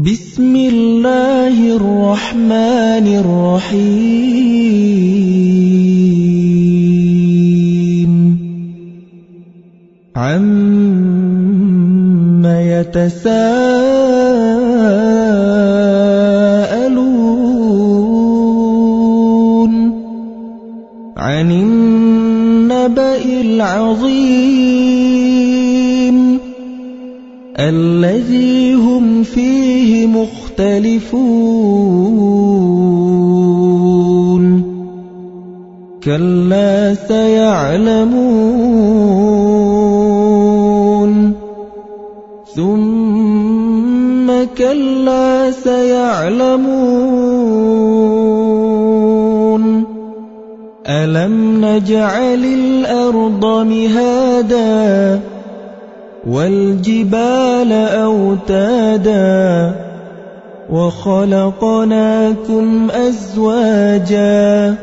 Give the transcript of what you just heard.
بسم الله الرحمن الرحيم عم يتساءلون عن النبأ العظيم الذي هم فيه مختلفون. كلا سيعلمون. ثم كلا سيعلمون. ألم نجعل الأرض مهادا والجبال أوتادا وخلقناكم أزواجا